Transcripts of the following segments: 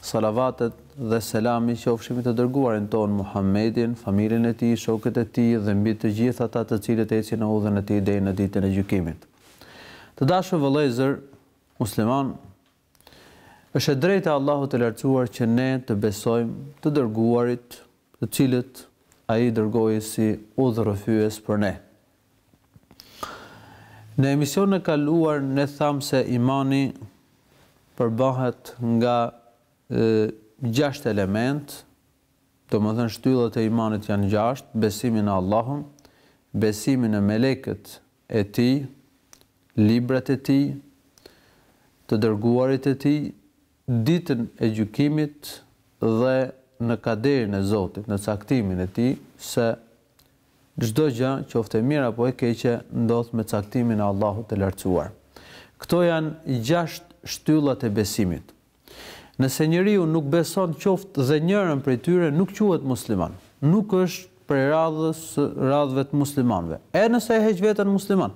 Salavatet dhe selami qofshin mbi të Dërguarin tonë Muhammedin, familjen e tij, shokët e tij dhe mbi të gjithë ata të cilët ecin në udhën e tij deri në Ditën e Gjykimit. Të dashur vëllezër muslimanë, është e drejtë e Allahut të Lartësuar që ne të besojmë të Dërguarit, të cilët Ai i dërgoi si udhërrëfyes për ne. Në emisionin e kaluar ne thamë se imani përbëhet nga gjashtë elementë, domethënë shtyllat e imanit janë gjashtë, besimi në Allahun, besimi në melekët e Tij, librat e Tij, të dërguarit e Tij, ditën e gjykimit dhe në kaderin e Zotit, në caktimin e Tij, se çdo gjë, qoftë e mirë apo e keqe, ndodh me caktimin e Allahut të Lartësuar. Këto janë gjashtë shtyllat e besimit. Nëse njeriu nuk beson qoftë dhe njërën prej tyre, nuk quhet musliman. Nuk është prej radhës radhëve të muslimanëve, e nëse e heq veten musliman.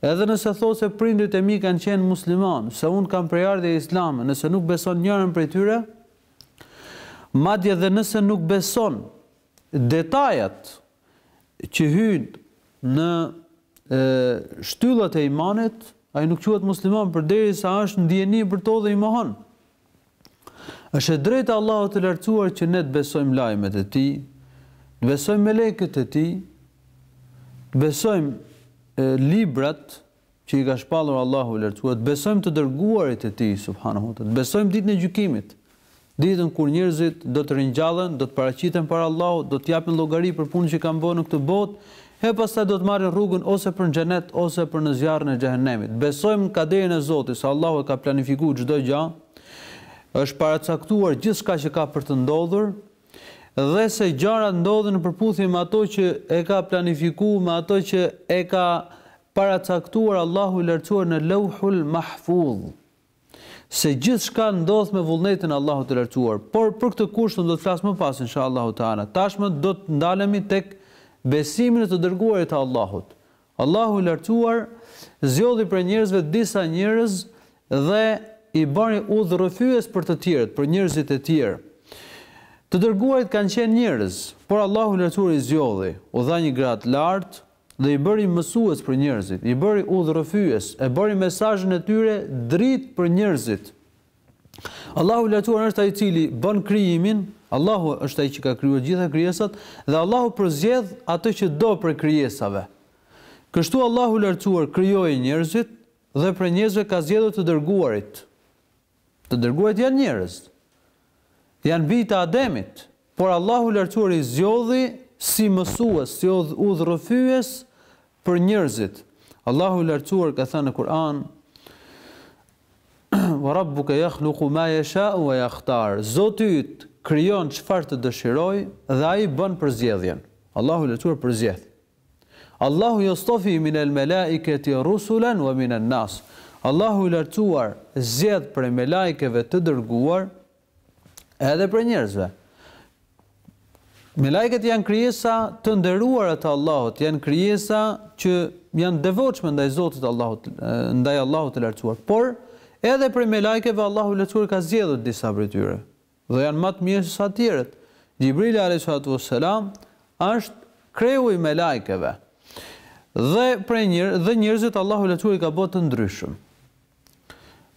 Edhe nëse thotë se prindërit e mi kanë qenë muslimanë, se unë kam prejardhje islame, nëse nuk beson njërën prej tyre, madje dhe nëse nuk beson detajet që hyjnë në shtyllat e imanit, ai nuk quhet musliman përderisa është në dijeni për to dhe i mohon. Është e drejtë e Allahut të Lartësuar që ne të besojmë lajmet e Tij, të besojmë melekët e Tij, të besojmë librat që i ka shpallur Allahu i Lartësuar, të besojmë të dërguarit e Tij subhanahu teala të besojmë ditën e gjykimit, ditën kur njerëzit do të ringjallen, do të paraqiten para Allahut, do të japin llogari për punën që kanë bërë në këtë botë, E pastaj do të marrin rrugën ose për në xhenet ose për në zjarrin e xhehenemit. Besojmë kaderin e Zotit, se Allahu e ka planifikuar çdo gjë, është paracaktuar gjithçka që ka për të ndodhur, dhe se gjërat ndodhin në përputhje me ato që e ka planifikuar, me ato që e ka paracaktuar Allahu i Lartësuar në Lawhul Mahfudh. se gjithçka ndodh me vullnetin e Allahut të Lartësuar, por për këtë kusht unë do të flas më pas insha Allahu Teala. Tashmë do të ndalemi tek besimi në të dërguarit e Allahut. Allahu i Lartësuar zgjodhi prej njerëzve disa njerëz dhe i bëri udhërrëfyes për të tjerët, për njerëzit e tjerë. Të dërguarit kanë qenë njerëz, por Allahu i Lartësuar i zgjodhi, u dha një gradë të lartë, dhe i bëri mësues për njerëzit, i bëri udhërrëfyes, e bëri mesazhin e tyre dritë për njerëzit. Allahu i Lartësuar është ai i cili bën krijimin, Allahu është ai që ka krijuar gjitha krijesat dhe Allahu përzgjedh atë që do prej krijesave. Kështu Allahu i Lartësuar krijoi njerëzit dhe prej njerëzve ka zgjedhur të dërguarit. Të dërguarit janë njerëz. Janë bij të Ademit, por Allahu i Lartësuari i zgjodhi si mësues, si udhërrëfyes për njerëzit. Allahu i Lartësuar ka thënë në Kur'an, Wa rabbuka yakhluqu ma yasha'u wa yakhtar. Zoti yt krijon çfarë të dëshirojë dhe ai bën përzgjedhjen. Allahu i Lartësuar përzgjedh. Allahu yastafi min al malaikati rusulan wa min an nas Allahu i lartësuar zgjedh prej melajkeve të dërguar edhe prej njerëzve. Melajket janë krijesa të nderuara të Allahut, janë krijesa që janë devotshme ndaj Zotit, ndaj Allahut të lartësuar. Por edhe prej melajkeve Allahu i lartësuar ka zgjedhur disa prej tyre. Dhe janë më të mirë se sa të tjerët. Xhibrili alejhi salatu ves selam është kreu i melajkeve. Dhe prej njër, dhe njerëzit Allahu lartësuar i ka bërë të ndryshëm.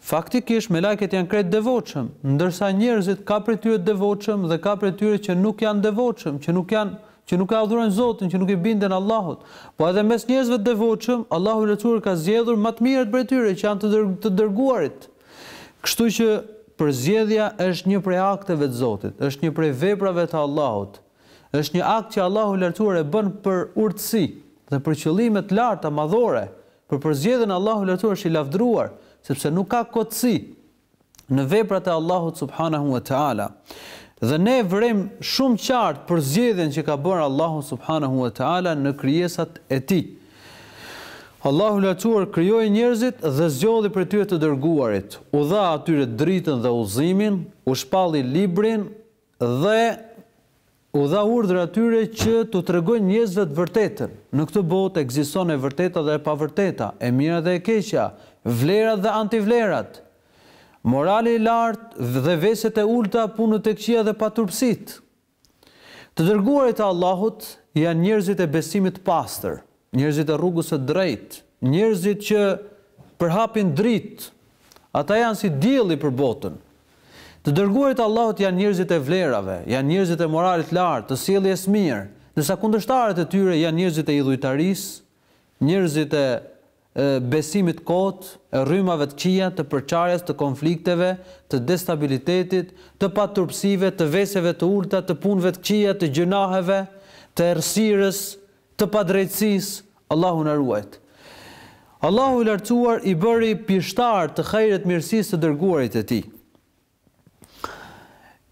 Faktikisht melajket janë krejt devotshëm, ndërsa njerëzit ka prej tyre devotshëm dhe ka prej tyre që nuk janë devotshëm, që nuk janë që nuk e adhurojnë Zotin, që nuk i binden Allahut. Po edhe mes njerëzve të devotshëm, Allahu i Lartësuar ka zgjedhur më të mirët prej tyre që janë të dërguarit. Kështu që përzgjedhja është një prej akteve të Zotit, është një prej veprave të Allahut, është një akt që Allahu i Lartësuar e bën për urtësi dhe për qëllime të larta madhore. Për përzgjedhjen Allahu i Lartësuar është i lavdëruar, sepse nuk ka kotësi në veprat e Allahut subhanahu wa taala. Dhe ne vërejmë shumë qartë përzgjedhjen që ka bërë Allahu subhanahu wa taala në krijesat e tij. Allahu i Lartësuar krijoi njerëzit dhe zgjodhi prej tyre të dërguarit, u dha atyre dritën dhe udhëzimin, u shpalli Librin dhe u dha urdhër atyre që t'u tregojnë njerëzve të vërtetën. Në këtë botë ekziston e vërteta dhe e pavërteta, e mira dhe e keqja, vlerat dhe antivlerat, morali i lartë dhe veset e ulëta, punët e këqija dhe paturpësitë. Të dërguarit e Allahut janë njerëzit e besimit të pastër, njerëzit e rrugës së drejtë, njerëzit që përhapin dritë. Ata janë si dielli për botën. Të dërguarit e Allahut janë njerëzit e vlerave, janë njerëzit e moralit të lartë, të sjelljes mirë, ndërsa kundërshtarët e tyre janë njerëzit e idhujtarisë, njerëzit e besimit të kotë, e rrymave të këqija, të përçarjes, të konflikteve, të destabilitetit, të paturpësive, të veseve të ulëta, të punëve të këqija, të gjynaheve, të errësirës, të padrejtësisë, Allahu na ruajtë. Allahu i Lartësuar i bëri pishtarë të hajrit mirësisë të dërguarit e Tij.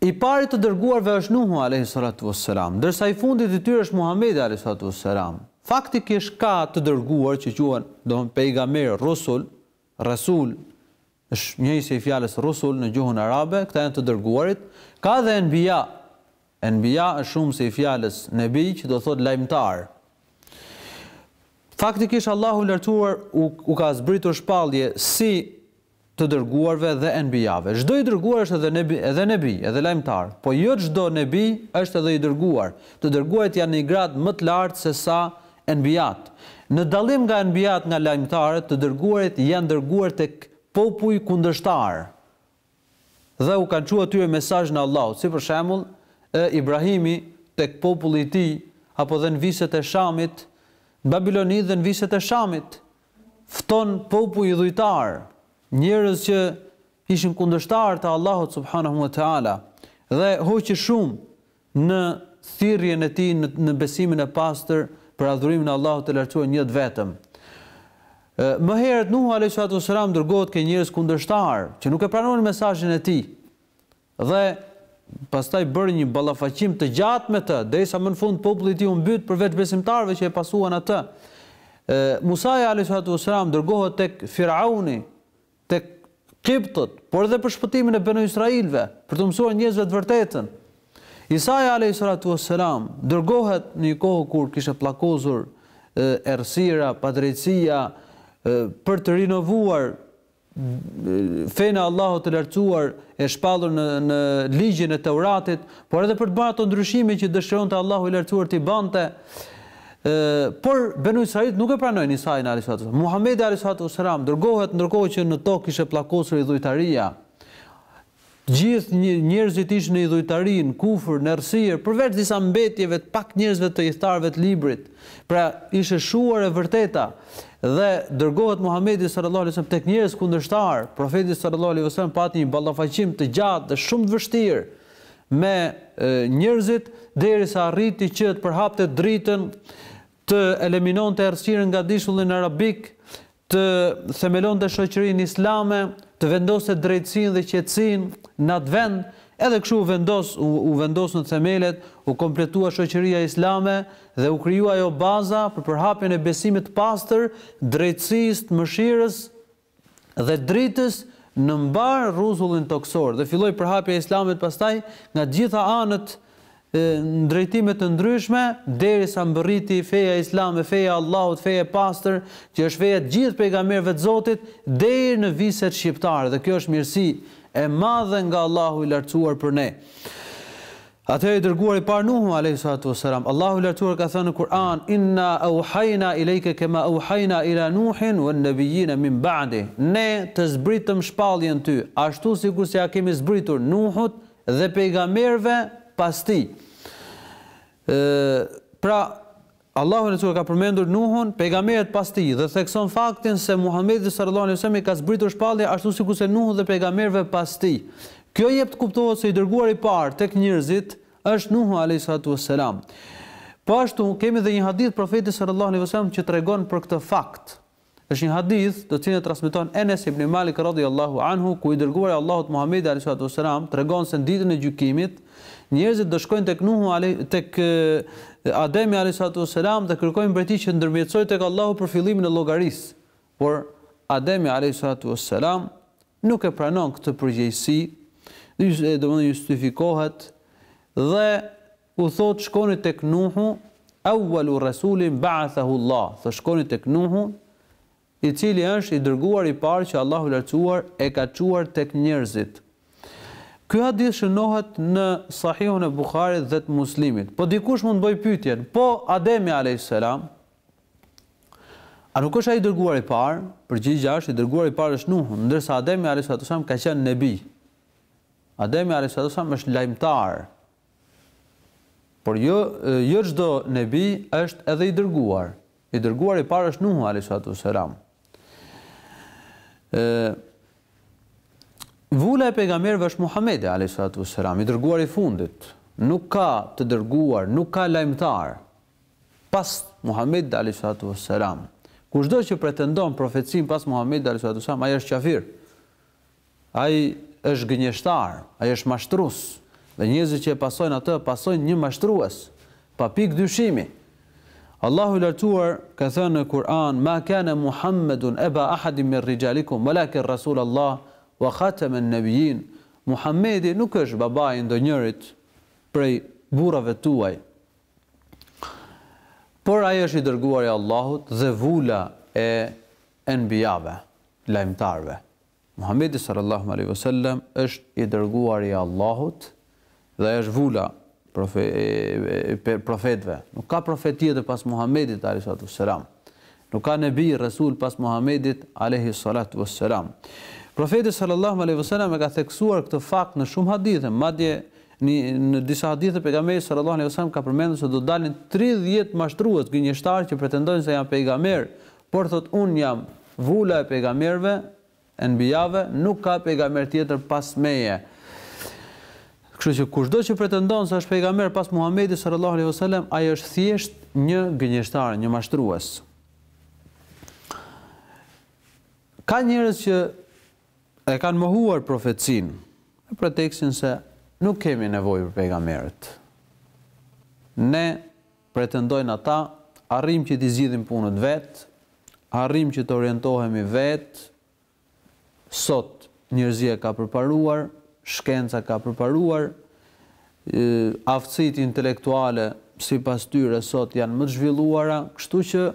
I pari të dërguarve është Nuhu alejhi salatu was selam, ndërsa i fundit i tyre është Muhamedi alejhi salatu was selam. Faktikisht ka të dërguar që quhen, do thënë pejgamberë, rusul, rasul, është njëjësi i fjalës rusul në gjuhën arabe, këta janë të dërguarit, ka dhe enbija, enbija është shumësi i fjalës nebij që do të thotë lajmëtar. Faktikisht Allahu i lartësuar u, u ka zbritur shpallje si të dërguarve dhe enbijave. Çdo i dërguar është edhe nebi, edhe nebi, edhe lajmëtar, po jo çdo nebi është edhe i dërguar. Të dërguarit janë në një gradë më të lartë se sa enbijat. Në dallim nga enbijat, nga lajmëtarët, të dërguarit janë dërguar tek popuj kundërshtarë dhe u kanë çu atyre mesazhin e Allahut, si për shembull, Ibrahimi tek populli i tij, apo dhe në viset e Shamit, Babiloni dhe në viset e Shamit, fton popuj idhujtarë, njerëz që ishin kundërshtarë të Allahut subhanahu wa taala dhe hoqi shumë në thirrjen e tij në, në besimin e pastër për adhurimin e Allahut të lartësuar një të vetëm. Më herët Nuhu alayhi salatu wasalam dërgohet ke njerëz kundërshtarë që nuk e pranonin mesazhin e tij. Dhe pastaj bëri një ballafaqim të gjatë me të, derisa më në fund populli i tij u mbyt përveç besimtarëve që e pasuan atë. Musaja alejhi salatu ves selam dërgohet tek Firauni, tek Kiptët, por edhe për shpëtimin e Benu Israilëve, për t'u mësuar njerëzve të vërtetën. Isaja alejhi salatu ves selam dërgohet në një kohë kur kishte pllakosur errësira, padrejtësia, për të rinovuar fenë e Allahut të Lartësuar e shpallur në në ligjin e Teuratit, por edhe për të bërë ato ndryshime që dëshironte Allahu i Lartësuar t'i bënte. Ë, por Benu Israilët nuk e pranojnë Isain alayhis salam. Muhamedi alayhis salam dërgohet ndërkohë që në tokë kishte pllakosur idhujtaria. Gjithë njerëzit ishin në idhujtari, në kufër, në errësirë, përveç disa mbetjeve të pak njerëzve të ithtarëve të Librit. Pra, ishte shuar e vërteta. Dhe dërgohet Muhamedi sal-Allahu alejhi-ve-sellem tek njerëz kundërshtarë. Profeti sal-Allahu alejhi-ve-sellem pati një ballafaqim të gjatë dhe shumë të vështirë me njerëzit, derisa arriti që të përhapte dritën të eliminonte errësirën në Gadishullin Arabik, të themelonte shoqërinë islame, të vendoste drejtësinë dhe qetësinë në atë vend, edhe kështu u vendos u, u vendosën themelet, u kompletua shoqëria islame dhe u krijua ajo baza për përhapjen e besimit të pastër, drejtësisë, të mëshirës dhe dritës në mbarë rruzullin tokësor dhe filloi përhapja e Islamit pastaj nga të gjitha anët në drejtime të ndryshme deri sa mbërriti feja islame, feja e Allahut, feja e pastër, që është feja e të gjithë pejgamberëve të Zotit deri në viset shqiptare dhe kjo është mirësi e madhe nga Allahu i lartësuar për ne. Atëherë i Dërguari i Parë Nuhu alejhi salatu ves selam, Allahu i Lartësuar ka thënë në Kur'an, Inna auhajna ilejke kema auhajna ila Nuhin wen nebijjine min ba'dih, Ne të zbritëm shpalljen ty, ashtu sikurse ia kemi zbritur Nuhut dhe pejgamberëve pas tij. Pra, Allahu i Lartësuar ka përmendur Nuhun, pejgamberët pas tij dhe thekson faktin se Muhamedit sallallahu alejhi ve sellem i ka zbritur shpallja ashtu sikurse Nuhut dhe pejgamberëve pas tij. Kjo jep të kuptohet se i dërguari i parë tek njerëzit është Nuhu alejhi salatu ves selam. Po ashtu, kemi dhe një hadith të Profetit sallallahu alejhi ve sellem që tregon për këtë fakt. Është një hadith të cilin e transmeton Enes ibn Malik radhiyallahu anhu ku i dërguari i Allahut Muhamedi alaihi salatu wassalam tregon se në ditën e gjykimit njerëzit do shkojnë tek Nuhu tek Ademi alaihi salatu wassalam do kërkojnë prej tij që të ndërmjetësojë tek Allahu për fillimin e llogarisë. Por Ademi alaihi salatu wassalam nuk e pranon këtë përgjegjësi, domethënë justifikohet dhe U thotë shkoni tek Nuhu, Ewwelu Resulin Ba'athahu Allah, thotë shkoni tek Nuhu, i cili është i dërguari i parë që Allahu i Lartësuar e ka çuar tek njerëzit. Ky hadith shënohet në Sahihun e Buhariut dhe të Muslimit. Po dikush mund të bëjë pyetjen, po Ademi alejhis selam, a nuk është ai i dërguari i parë? Përgjigja është i dërguari i parë është Nuhu, ndërsa Ademi alejhis selam ka qenë nebi. Ademi alejhis selam është lajmëtar, Por jo jo çdo nebi është edhe i dërguar. I dërguari i parë është Nuhu alejhi salatu ue selam. Ë Vula e pejgamberëve është Muhamedi alejhi salatu ue selam, i dërguari i fundit. Nuk ka të dërguar, nuk ka lajmëtar pas Muhamedit alejhi salatu ue selam. Kushdo që pretendon profecinë pas Muhamedit alejhi salatu ue selam, ai është kafir. Ai është gënjeshtar, ai është mashtrues dhe njerëzit që e pasojnë atë pasojnë një mashtrues, pa pikë dyshimi. Allahu i Lartësuar ka thënë në Kur'an, Ma kane Muhammedun eba ahadin mir rijalikum, walakin rasul Allah wa khatemen nebijin, Muhammedi nuk është babai i ndonjërit prej burrave tuaj, por ai është i dërguari i Allahut dhe vula e enbijave, lajmëtarëve. Muhamedi sallallahu alejhi ve sellem është i dërguari i Allahut dhe ai është vula e profe, e profetëve. Nuk ka profet tjetër pas Muhamedit alejhi salatu selam. Nuk ka nebi resul pas Muhamedit alejhi salatu selam. Profeti sallallahu alejhi ve sellem e ka theksuar këtë fakt në shumë hadithe, madje në disa hadithe pejgamberi sallallahu alejhi ve sellem ka përmendur se do dalin 30 mashtrues gënjeshtarë që pretendojnë se janë pejgamberë, Por thotë unë jam vula e pejgamberëve, e enbijave, nuk ka pejgamber tjetër pas meje. Kështu që kushdo që pretendon se është pejgamber pas Muhamedit sallallahu alejhi wasallam, ai është thjesht një gënjeshtar, një mashtrues. Ka njerëz që e kanë mohuar profecinë me pretekstin se nuk kemi nevojë për pejgamberët. Ne pretendojnë ata, arrijmë që t'i zgjidhim punët vetë, arrijmë që të orientohemi vetë, sot njerëzia ka përparuar, shkenca ka përparuar, aftësitë intelektuale sipas tyre sot janë më të zhvilluara, kështu që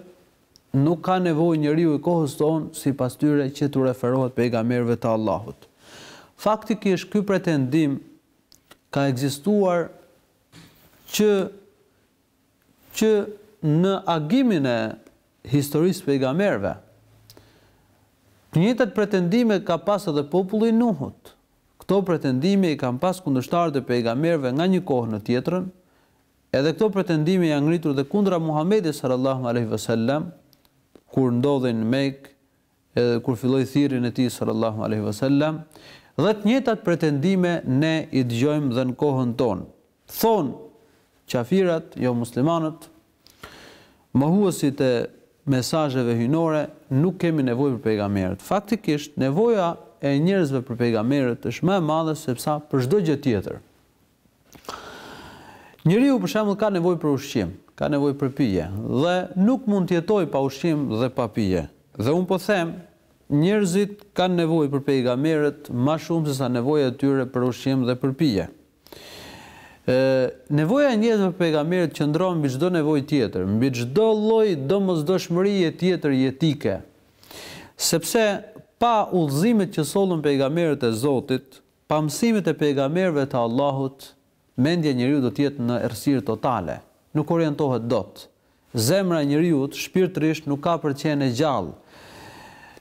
nuk ka nevojë njeriu i kohës tonë sipas tyre që t'u referohet pejgamberëve të Allahut. Faktikisht ky pretendim ka ekzistuar që që në agimin e historisë së pejgamberëve të njëjtat pretendime ka pas edhe populli i Nuhut. Këto pretendime i kanë pas kundërshtarët e pejgamberëve nga një kohë në tjetrën, edhe këto pretendime janë ngritur dhe kundra Muhamedit sallallahu alaihi wasallam kur ndodhej në Mekë edhe kur filloi thirrjen e tij sallallahu alejhi ve selam dhe të njëjtat pretendime ne i dëgjojmë dhe në kohën tonë. Thonë qafirat, jo muslimanët, mohuesit e mesazheve hyjnore, nuk kemi nevojë për pejgamberët. Faktikisht, nevoja e njerëzve për pejgamberët është më e madhe sesa për çdo gjë tjetër. Njeriu për shembull ka nevojë për ushqim, ka nevojë për pije dhe nuk mund të jetojë pa ushqim dhe pa pije. Dhe unë po them, njerëzit kanë nevojë për pejgamberët ma shumë sesa nevoja e tyre për ushqim dhe për pije. Nevoja e njerëzve për pejgamberët qëndron mbi çdo nevojë tjetër, mbi çdo lloj domosdoshmërie tjetër jetike. Sepse pa udhëzimet që sollën pejgamberët e Zotit, Pa mësimet e pejgamerëve të Allahut, mendja e njeriut do të jetë në errësirë totale, nuk orientohet dot. Zemra e njeriut shpirtërisht nuk ka për të qenë e gjallë.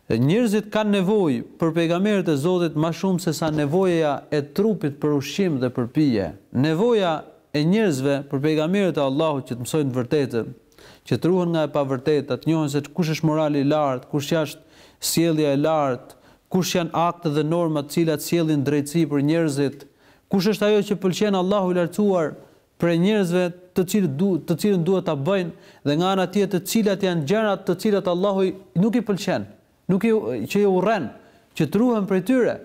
Njerëzit kanë nevojë për pejgamerët e Zotit ma shumë se sa nevoja e trupit për ushqim dhe për pije. Nevoja e njerëzve për pejgamerët e Allahut që të mësojnë të vërtetën, që të ruhen nga e pavërteta, të njohin se kush është morali i lartë, kush asht sjellja e lartë, Kush janë aktet dhe normat të cilat sjellin drejtësi për njerëzit? Kush është ajo që pëlqen Allahu i Lartësuar prej njerëzve të cilët të cilën duhet ta bëjnë dhe nga ana tjetër cilat janë gjërat të cilat Allahu nuk i pëlqen, nuk i që i urren që të ruhen prej tyre?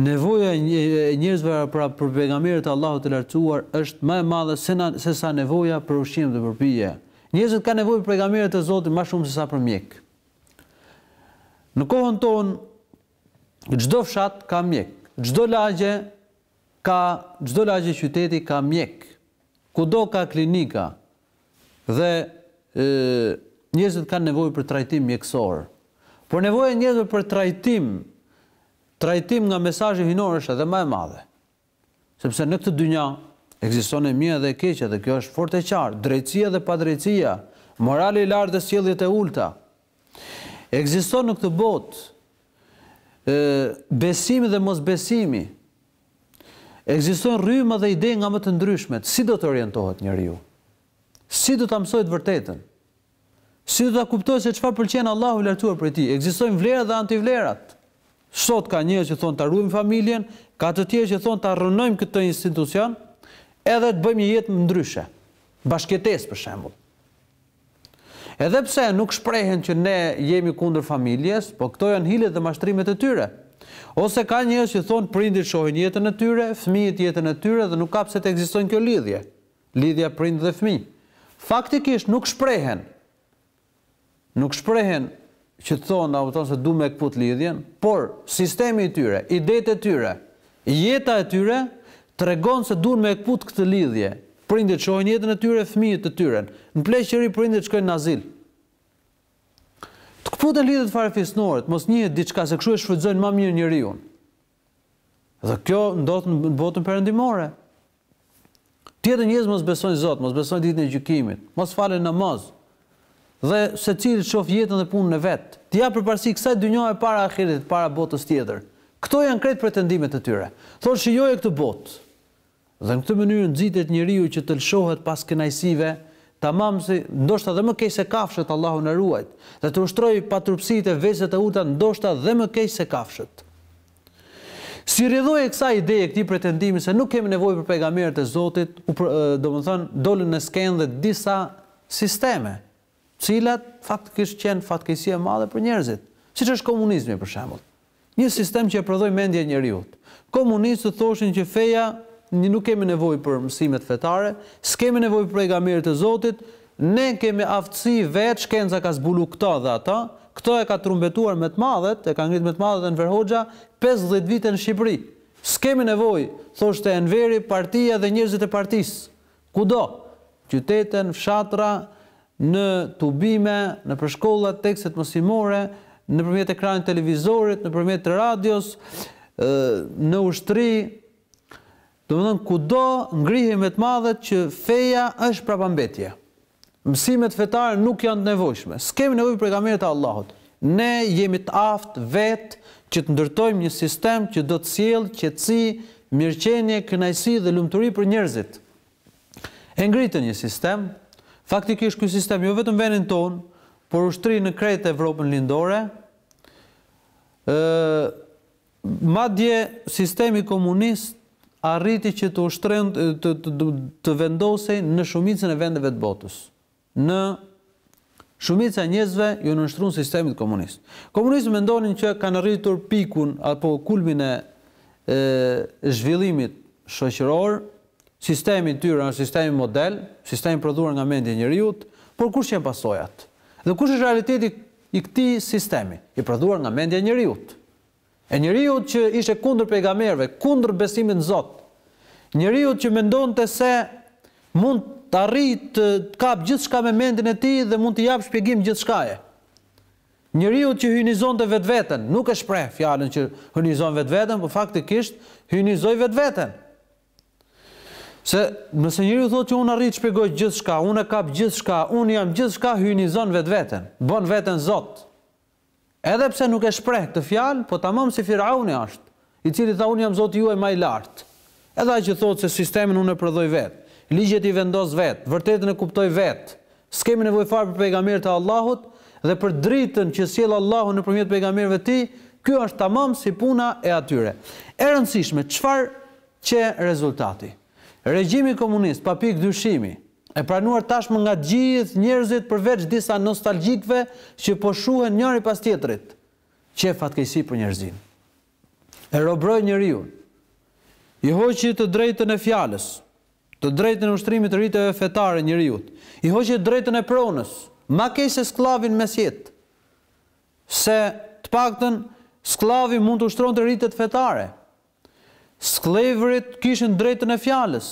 Nevoja e njerëzve pra për pejgamberët e Allahut të Lartësuar është më e madhe se na se sa nevoja për ushqim dhe për pije. Njerëzit kanë nevojë për pejgamberët e Zotit më shumë se sa për mjek. Në kohën tonë çdo fshat ka mjek, çdo lagje ka çdo lagje qyteti ka mjek. Kudo ka klinika dhe njerëzit kanë nevojë për trajtim mjekësor. Por nevoja e njerëzve për trajtim, trajtim nga mesazhi hyjnor është edhe ma e madhe. Sepse në këtë dynja ekziston e mira dhe e keqja dhe kjo është fort e qartë, drejtësia dhe padrejtësia, morali i lartë dhe sjelljet e ulëta. Ekziston në këtë botë ë besimi dhe mosbesimi. Ekzistojnë rryma dhe ide nga më të ndryshmet. Si do të orientohet njeriu? Si do ta mësojë të vërtetën? Si do ta kuptojë se çfarë pëlqen Allahu i Lartuar prej tij? Ekzistojnë vlerat dhe antivlerat. Sot ka njerëz që thonë ta ruajmë familjen, ka të tjerë që thonë ta rrënojmë këtë institucion, edhe të bëjmë një jetë ndryshe. Bashkëjetesë për shembull. Edhe pse nuk shprehen që ne jemi kundër familjes, po këto janë hilet dhe mashtrimet e tyre. Ose ka njerëz që thonë prindit shohin jetën e tyre, fëmijët jetën e tyre dhe nuk ka pse të ekzistojnë kjo lidhje. Lidhja prind dhe fëmijë. Faktikisht nuk shprehen, nuk shprehen që të thonë, a kupton se du me këput lidhjen, por sistemi i tyre, idetë e tyre, jeta e tyre, tregon se dunë me këput këtë lidhje, prindit shohin jetën e tyre, fëmijët të tyren, në pleqëri prindit shkojnë në azil. Të këputen lidhjet farefisnore, mos njihet diçka se këshu e shfrytëzojnë ma mirë njeriun. Dhe kjo ndodh në botën perëndimore. Tjetër njerëz mos besojnë Zot, mos besojnë ditën e gjykimit, mos falin namaz. Dhe secili të shoh jetën dhe punën e vet, t'i jap përparësi kësaj dynjaje para ahiretit, para botës tjetër. Këto janë krejt pretendimet e tyre. Thonë shijoje këtë botë. Dhe në këtë mënyrë nxitet njeriu që të lëshohet pas kënaqësive, tamam si, ndoshta dhe më keq se kafshët, Allahu na ruajt, dhe të ushtrojë paturpësitë e veset e ulëta ndoshta dhe më keq se kafshët. Si rrjedhojë e kësaj ideje e këtij pretendimi se nuk kemi nevojë për pejgamberët e Zotit, u, domethënë, dolën në skenë dhe disa sisteme, cilat faktikisht qenë fatkeqësi e madhe për njerëzit, siç është komunizmi për shembull. Një sistem që e prodhoi mendje e njeriut. Komunistët thoshin që feja, ne nuk kemi nevojë për mësimet fetare, s'kemi nevojë për pejgamberit e Zotit, ne kemi aftësi vetë, shkenca ka zbulu këto dhe ato, këtë e ka trumbetuar me të madhet, e ka ngrit me të madhet Enver Hoxha, pesëdhjetë vite në Shqipëri. S'kemi nevojë, thoshte Enveri, partia dhe njerëzit e partisë. Kudo, qytete, n fshatra, në tubime, nëpër shkolla, tekstet mësimore, nëpërmjet ekranit të televizorit, nëpërmjet radios, në ushtri, domethënë kudo ngrihej me të madhe që feja është prapambetje. Mësimet fetare nuk janë të nevojshme. S'kemi nevojë për pejgamberët e Allahut. Ne jemi të aftë vetë që të ndërtojmë një sistem që do të sjellë qetësi, mirëqenie, kënaqësi dhe lumturi për njerëzit. E ngritën një sistem. Faktikisht ky sistem jo vetëm në vendin tonë, por ushtroi në krejt Evropën Lindore, ë, Madje, sistemi komunist arriti që të ushtronte, të, të, të, të vendosej në shumicën e vendeve të botës. Në Shumica e njerëzve iu nënshtruan sistemit komunist. Komunistët mendonin që kanë arritur pikun apo kulmin e zhvillimit shoqëror, sistemi i tyre është sistemi model, sistemi prodhuar nga mendja e njeriut, por kush janë pasojat? Dhe kush është realiteti i këtij sistemi, i prodhuar nga mendja e njeriu? E njeriut që ishte kundër pejgamerve, kundër besimit në Zot. Njeriut që mendonte se mund të arrijë të kap gjithçka me mendjen e tij dhe mund të jap shpjegim gjithçkaje. Njeriut që hyjnizonte vetveten, nuk e shpreh fjalën që hyjnizon vetveten, por faktikisht hyjnizoi vetveten. Se nëse njeriu thotë që unë arrij të shpjegoj gjithçka, unë e kap gjithçka, unë jam gjithçka, hyjnizon vetveten, bën veten Zot. Edhe pse nuk e shpreh këtë fjalë, po tamam si Firauni është, i cili tha unë jam Zoti juaj më i lartë. Edhe ai që thotë se sistemin unë e prodhoj vetë, ligjet i vendos vetë, vërtetën e kuptoj vetë, s'kemi nevojë fare për pejgamberët e Allahut dhe për dritën që sjell Allahu nëpërmjet pejgamberëve të tij, ky është tamam si puna e atyre. E rëndësishme, çfarë qe rezultati? Regjimi komunist, pa pikë dyshimi, e pranuar tashmë nga të gjithë njerëzit përveç disa nostalgjikëve që po shuhen njëri pas tjetrit, qe fatkeqësi për njerëzinë. E robroi njeriun. I hoqi të drejtën e fjalës, të drejtën e ushtrimit të riteve fetare njeriut, i hoqi të drejtën e pronës, ma keq se skllavi n mesjetë, se, të paktën, skllavi mund të ushtronte ritet fetare, Skllevërit kishin drejtën e fjalës,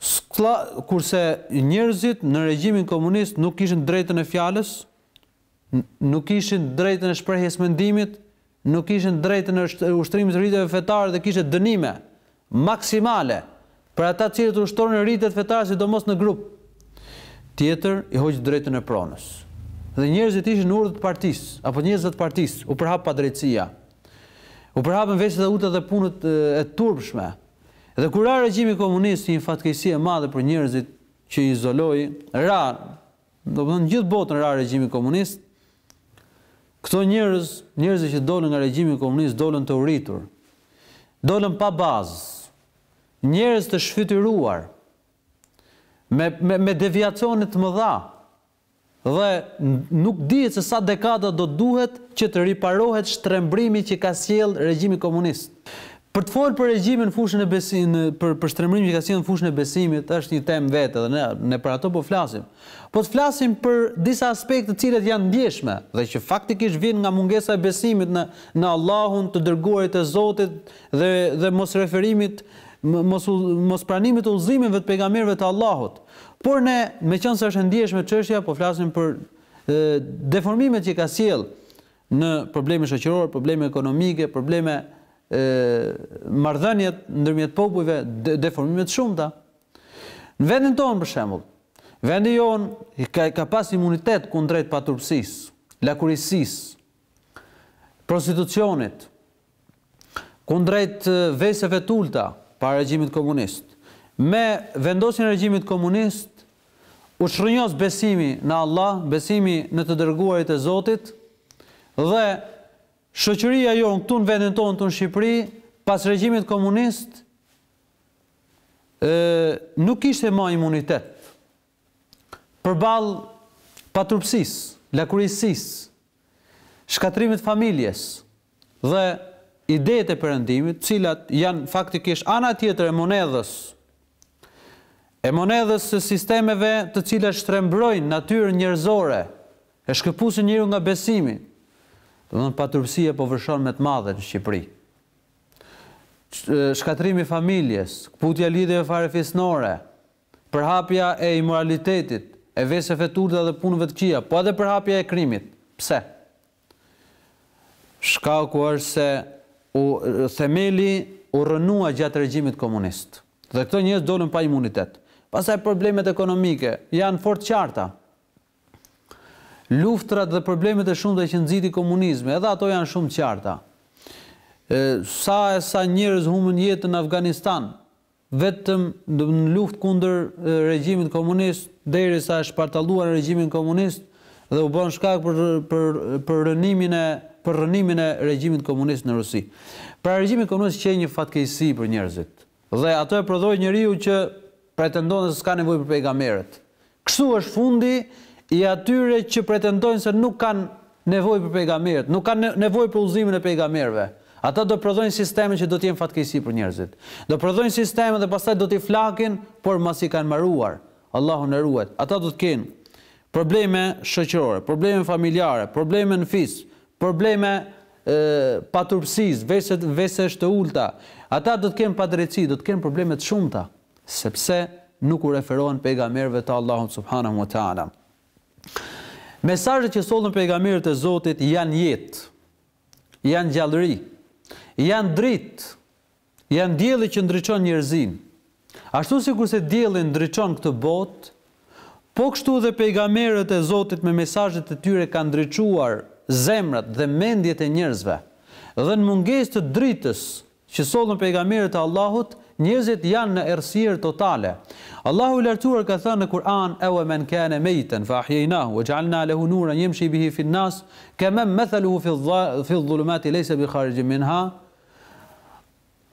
sklla, kurse njerëzit në regjimin komunist nuk kishin drejtën e fjalës, nuk kishin drejtën e shprehjes mendimit, nuk kishin drejtën e ushtrimit të riteve fetare dhe kishte dënime. Maksimale, për ata të cilët ushtronin ritet fetare sidomos në grup. Tjetër i hoq drejtën e pronës. Dhe njerëzit ishin në urdhë të partisë, apo njerëzve të partisë, u përhap padrejtësia. U përhapën veset e ulta dhe punët e turpshme. Dhe kur ra regjimi komunist, një fatkeqësi e madhe për njerëzit që i izoloi, ra, Domethënë në gjithë botën ra regjimi komunist. Këto njerëz, njerëzit që dolën nga regjimi komunist dolën të uritur. Dolën pa bazë. Njerëz të shfytyruar me me me deviacione të mëdha. Dhe nuk dihet se sa dekada do duhet që të riparohet shtrembrimi që ka sjellë regjimi komunist. Për të folë për regjimin në fushën e besimit, në për për shtrembërimin që ka sjellë në fushën e besimit, është një temë vetë dhe ne ne për ato po flasim. Po të flasim për disa aspekte të cilat janë të ndjeshme dhe që faktikisht vijnë nga mungesa e besimit në në Allahun, të dërguarit e Zotit dhe dhe mosreferimit më mos u mospranimit të udhëzimeve të pejgamberëve të Allahut. Por ne, meqenëse është e ndjeshme çështja, po flasim për e, deformimet që ka sjellë në probleme shoqërore, probleme ekonomike, probleme në marrëdhëniet ndërmjet popujve, deformime të shumta. Në vendin tonë për shembull, vendi jon ka ka pas imunitet kundrejt paturpësisë, lakurisisë, prostitucionit, kundrejt veseve të ulëta para regjimit komunist. Me vendosjen e regjimit komunist u çrrënjos besimi në Allah, besimi në të dërguarit e Zotit dhe shoqëria jonë këtu në vendin tonë këtu në Shqipëri pas regjimit komunist ë nuk kishte ma imunitet. përballë paturpësisë, lakuriqësisë, shkatërrimit të familjes dhe idetë e Perëndimit, të cilat janë faktikisht ana tjetër e monedhës, e monedhës së sistemeve të cilat shtrembërojnë natyrën njerëzore, e shkëpusin njeriun nga besimi. Domthonë paturpësia po vërshon me të madhe në Shqipëri. Shkatërrimi i familjes, kputja e lidhjeve farefisnore, Përhapja e imoralitetit, e veseve të ulta dhe punëve të këqija, po edhe përhapja e krimit. Pse? Shkaku është se themeli u rrënua gjatë regjimit komunist. Dhe këto njerëz dolën pa imunitet. Pastaj problemet ekonomike janë fort të qarta. Luftërat dhe problemet e shumta që nxiti komunizmi, edhe ato janë shumë të qarta. Sa e sa njerëz humbën jetën në Afganistan, Vetëm në luftë kundër regjimit komunist, derisa e shpartalluan regjimin komunist dhe u bënë shkak për për për rënimin e për rrënimin e regjimit komunist në Rusi. Pra regjimi komunist qe një fatkeqësi për njerëzit. Dhe atë e prodhoi njeriu që pretendon se s'ka nevojë për pejgamberët. Kështu është fundi i atyre që pretendojnë se nuk kanë nevojë për pejgamberët, nuk kanë nevojë për udhëzimin e pejgamberëve. Ata do prodhojnë sisteme që do të jenë fatkeqësi për njerëzit. Do prodhojnë sisteme dhe pastaj do t'i flakin, por mbasi kanë mbaruar, Allahu na ruajt, ata do të kenë probleme shoqërore, probleme familjare, probleme në fis, probleme të paturpësisë, vese të ulëta. Ata do të kenë padrejtësi, do të kenë probleme të shumta. Sepse nuk u referohen pejgamberëve të Allahut subhanahu wa ta'ala. Mesazhet që sollën pejgamberët e Zotit janë jetë, janë gjallëri, janë dritë, janë dielli që ndriçon njerëzinë. Ashtu sikurse dielli ndriçon këtë botë, po kështu dhe pejgamberët e Zotit me mesazhet e tyre kanë ndriçuar zemrat dhe mendjet e njerëzve. Dhe në mungesë të dritës që sollën pejgamberët e Allahut, njerëzit janë në errësirë totale. Allahu i Lartësuar ka thënë në Kur'an, Ewe men kane mejten, fe ahjejnahu, we ja'alna lehu nuren jemshi bihi fin nas, kemem metheluhu fi dhulumati lejse bi kharijim minha,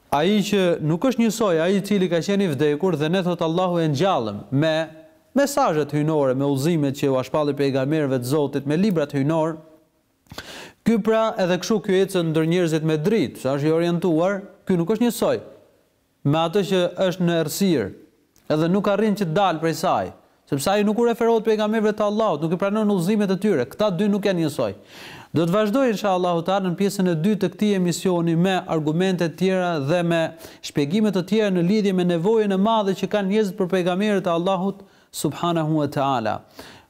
Ai që nuk është njësoj ai i cili ka qenë i vdekur dhe ne thotë Allahu e ngjallëm me mesazhet hyjnore, me udhëzimet që ua shpalli pejgamberëve të Zotit, me librat hyjnorë, Ky pra edhe kshu ky ecën ndër njerëzit me dritë, se është i orientuar, ky nuk është njësoj me atë që është në errësirë, edhe nuk arrin që të dalë prej saj, sepse ai nuk u referohet pejgamberëve të Allahut, nuk i pranon udhëzimet e tyre, këta dy nuk janë njësoj. Do të vazhdoj insha Allahu Teala në pjesën e dytë të këtij emisioni me argumente të tjera dhe me shpjegime të tjera në lidhje me nevojën e madhe që kanë njerëzit për pejgamberët e Allahut Subhanahu Wa Teala.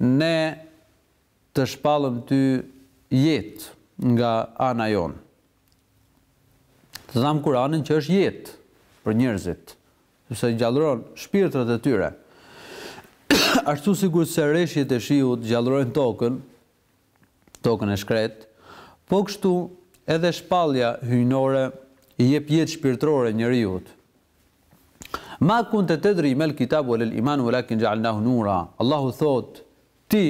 Ne të shpallëm ty jetë nga ana jonë. Të dhamë Kuranin që është jetë për njerëzit, sepse gjallëron shpirtrat e tyre. Ashtu sikurse reshjet e shiut gjallërojnë tokën, tokën e shkretë, po kështu edhe shpallja hyjnore i jep jetë shpirtërore njeriut. Ma kunte tedri mel kitabu wa lel imanu walakin ja'alnahu nura. Allahu thotë, ti,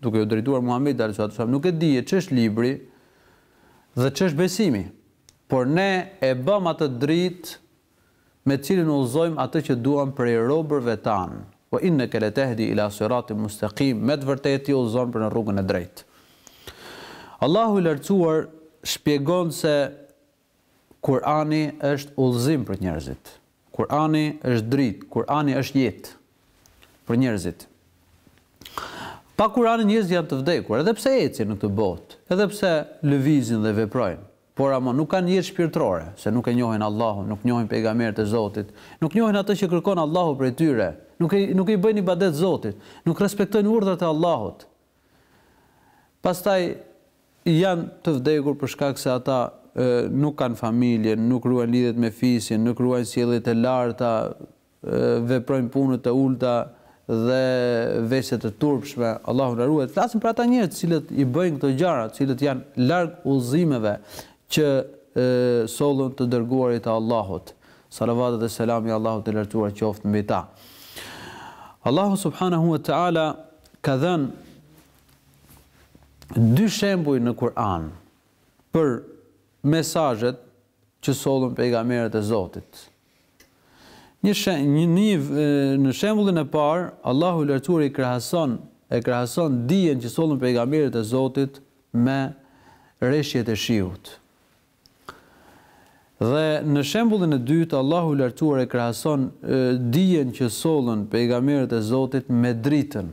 duke iu drejtuar Muhamedit alaihi salatu wassalam, nuk e dije ç'është libri dhe ç'është besimi, por ne e bëmë atë dritë me të cilin udhëzojmë atë që duam prej robërve tanë, Wa inneke letehdi ila siratin mustaqim, Me të vërtetë ti udhëzon për në rrugën e drejtë. Allahu i Lartësuar shpjegon se Kur'ani është udhëzim për njerëzit. Kur'ani është dritë, Kur'ani është jetë për njerëzit. Pa Kur'anin njerëzit janë të vdekur, edhe pse ecin në këtë botë, edhe pse lëvizin dhe veprojnë, Por ama nuk kanë jetë shpirtërore, se nuk e njohin Allahun, nuk njohin pejgamberët e Zotit, nuk njohin atë që kërkon Allahu prej tyre, nuk i nuk i bëjnë ibadet Zotit, nuk respektojnë urdhrat e Allahut. Pastaj janë të vdekur për shkak se ata nuk kanë familje, nuk ruajnë lidhjet me fisin, nuk ruajnë sjelljet e larta, veprojnë punët e ulëta dhe veset e turpshme Allahu na ruajt flasim për ata njerëz të cilët i bëjnë këto gjëra të cilët janë larg udhëzimeve që sollën të dërguarit e Allahut salavatet dhe selami i Allahut të lartësuar qoftë mbi ta Allahu subhanahu wa taala ka dhënë dy shembuj në Kur'an për mesazhet që sollën pejgamberët e Zotit Një Në shembullin e parë, Allahu i Lartësuar i krahason, e krahason dijen që sollën pejgamberët e Zotit me reshjet e shiut. Dhe në shembullin e dytë, Allahu i Lartësuar e krahason dijen që sollën pejgamberët e Zotit me dritën.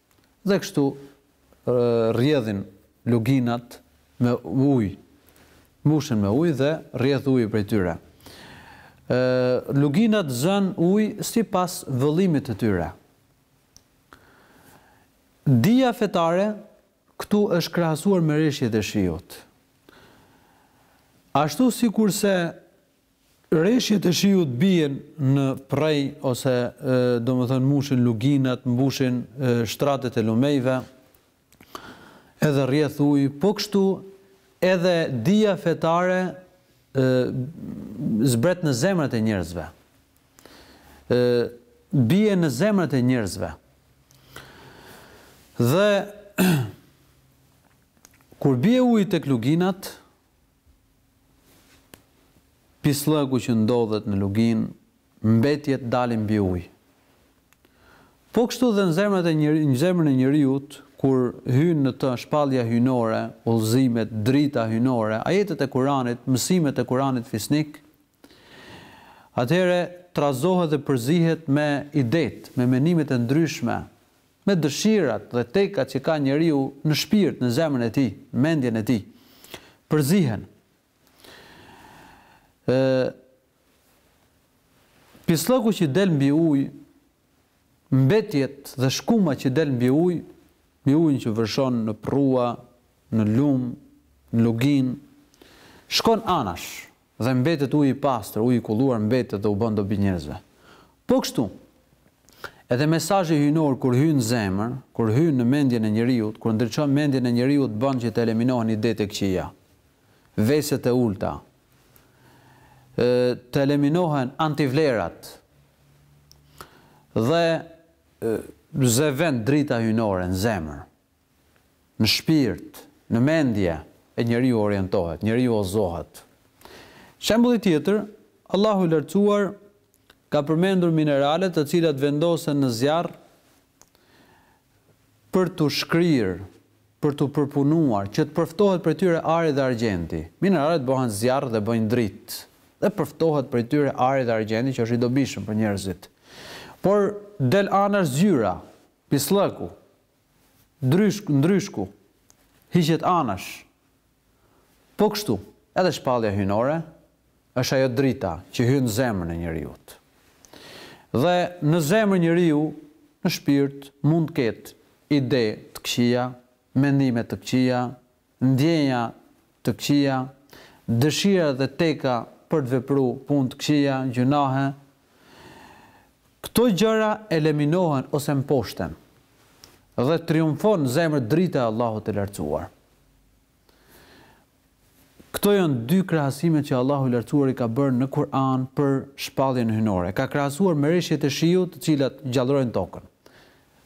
Dhe kështu rrjedhin luginat me ujë, mbushen me ujë dhe rrjedh uji prej tyre. Ë luginat zënë ujë sipas vëllimit të tyre. Dija fetare këtu është krahasuar me reshjet e shiut. Ashtu sikurse Reshjet e shiut bien në përrenj ose domethënë mushin luginat, mbushin shtratet e lumejve, edhe rrjedh ujë, po kështu edhe dija fetare zbret në zemrat e njerëzve, bie në zemrat e njerëzve. Dhe kur bie uji tek luginat, Pisllëku që ndodhet në luginë, mbetjet dalin mbi ujë. Po kështu dhe në zemrat e njeri, në zemrën e njeriut, kur hyjnë në të shpallja hyjnore, udhëzimet, drita hyjnore, ajetet e Kuranit, mësimet e Kuranit fisnik, Atëherë trazohet dhe përzihet me idetë, me mendimet e ndryshme, me dëshirat dhe tekat që ka njeriu në shpirt, në zemrën e tij, në mendjen e tij. Përzihen. Ë Pisllëku që del mbi ujë, mbetjet dhe shkuma që del mbi ujë, mbi ujin që vërshon në prrua, në lum, në lugin, shkon anash. Dhe mbetet uji i pastër, uji i kulluar mbetet dhe u bën dobi njerëzve. Po kështu, edhe mesazhi hyjnor kur hyn në zemër, kur hyn në mendjen e njeriut, kur ndriçon mendjen e njeriut bën që të eliminohen idetë e këqija, veset e ulëta, të eliminohen antivlerat dhe ze vend drita hyjnore në zemër. në shpirt, në mendje, e njeriu orientohet, njeriu udhëzohet. Shembulli tjetër, Allahu i Lartësuar ka përmendur mineralet të cilat vendosen në zjarr për t'u shkrirë, për t'u përpunuar, që të përftohet prej tyre ari dhe argjendi. Mineralet bëhen zjarr dhe bëjnë dritë, dhe përftohet prej tyre ari dhe argjendi që është i dobishëm për njerëzit. Por del anash zgjyra, pisllëku, Dryshk, ndryshku, hiqet anash. Po kështu, edhe shpallja hyjnore është ajo drita që hyn në zemrën e njeriut. Dhe në zemër njeriu, në shpirt, mund të ketë ide të këqija, mendime të këqija, ndjenja të këqija, dëshira dhe teka për të vepru punë të këqija, gjynahe, këto gjëra eleminohen ose mposhten dhe triumfon në zemër drita e Allahut të Lartësuar. Këto janë dy krahasimet që Allahu i Lartësuar i ka bërë në Kur'an për shpalljen hyjnore. Ka krahasuar me reshjet e shiut, të cilat gjallërojnë tokën.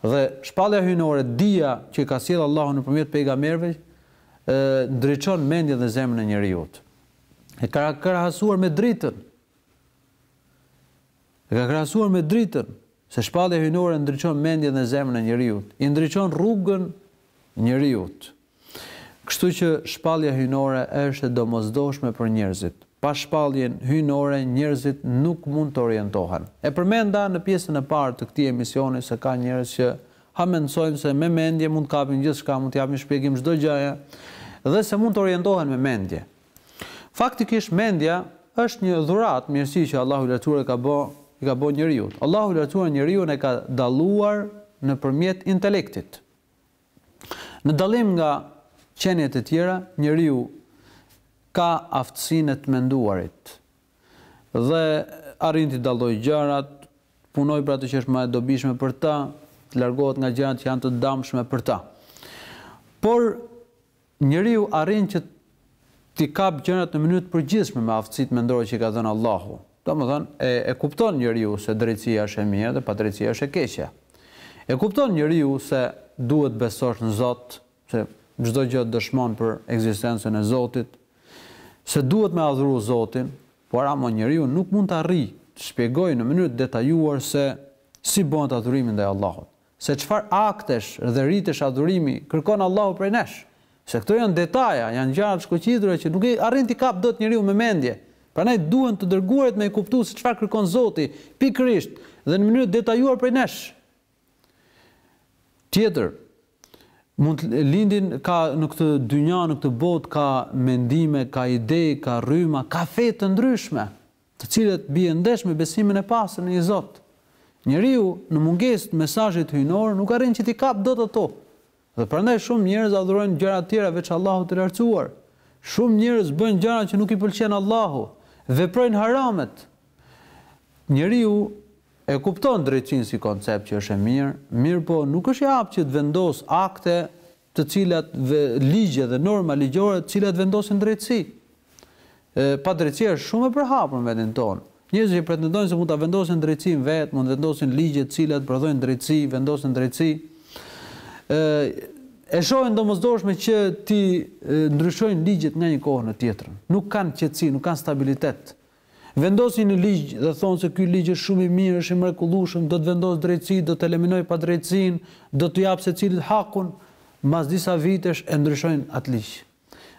Dhe shpallja hyjnore, dija që ka sjellë Allahu nëpërmjet pejgamberëve, ndriçon mendjen dhe zemrën e njeriut. E ka krahasuar me dritën. E ka krahasuar me dritën, se shpallja hyjnore ndriçon mendjen dhe zemrën e njeriut, i ndriçon rrugën njeriut. Kështu që shpallja hyjnore është e domosdoshme për njerëzit. Pa shpalljen hyjnore njerëzit nuk mund të orientohen. E përmenda në pjesën e parë të këtij emisioni se ka njerëz që hamendsojnë se me mendje mund të kapin gjithçka, mund të japin shpjegim çdo gjëje dhe se mund të orientohen me mendje. Faktikisht mendja është një dhuratë, mirësi që Allahu i Lartësuar e ka bë, i ka bë njeriut. Allahu i Lartësuar njeriun e ka dalluar nëpërmjet intelektit. Në dallim nga qeniet e tjera, njeriu ka aftësinë e të menduarit dhe arrin t'i dallojë gjërat, të punojë për atë që është më e dobishme për ta, të largohet nga gjërat që janë të dëmshme për ta. Por Njeriu arrin që t'i kapë gjërat në mënyrë të përgjithshme me aftësitë mendore që i ka dhënë Allahu. Domethënë, e, e kupton njeriu se drejtësia është e mirë dhe padrejtësia është e keqe. E kupton njeriu se duhet besosh në Zot, se çdo gjë dëshmon për ekzistencën e Zotit, se duhet me adhuru Zotin, por ama njeriu nuk mund të arrijë të shpjegojë në mënyrë të detajuar se si bëhet adhurimi ndaj Allahut. se çfarë aktesh dhe ritesh adhurimi kërkon Allahu prej nesh, se këto janë detaja, janë gjëra të shkoqitura që nuk i arrin t'i kapë dot njeriu me mendje. Prandaj duhen të dërguarit me e kuptu se çfarë kërkon Zoti pikërisht dhe në mënyrë të detajuar prej nesh. Tjetër, mund të lindin ka në këtë dynja, në këtë botë ka mendime, ka ide, ka rryma, ka fe të ndryshme. të cilat bien ndesh me besimin e pastër në një Zot. Njeriu, në mungesë të mesazhit hyjnor, nuk arrin që t'i kapë dot ato. Dhe prandaj shumë njerëz adhurojnë gjëra të tjera veç Allahut të Lartësuar. Shumë njerëz bëjnë gjëra që nuk i pëlqen Allahu, veprojnë haramet. Njeriu e kupton drejtësinë si koncept që është e mirë, mirëpo nuk është i aftë që të vendosë akte të cilat dhe ligje dhe norma ligjore të cilat vendosin drejtësi. E, padrejtësia është shumë e përhapur në vendin tonë. Njerëzit që pretendojnë se mund ta vendosin drejtësinë vetë, mund të vendosin ligje të cilat prodhojnë drejtësi, vendosin drejtësi. Ë e shohin domosdoshme që t'i ndryshojnë ligjet nga një kohë në tjetrën. Nuk kanë qetësi, nuk kanë stabilitet. Vendosin një ligj dhe thonë se ky ligj është shumë i mirë, është i mrekullueshëm, do të vendosë drejtësi, do të eliminojë padrejtësinë, do t'u japë secilit hakun, mbas disa vitesh e ndryshojnë atë ligj.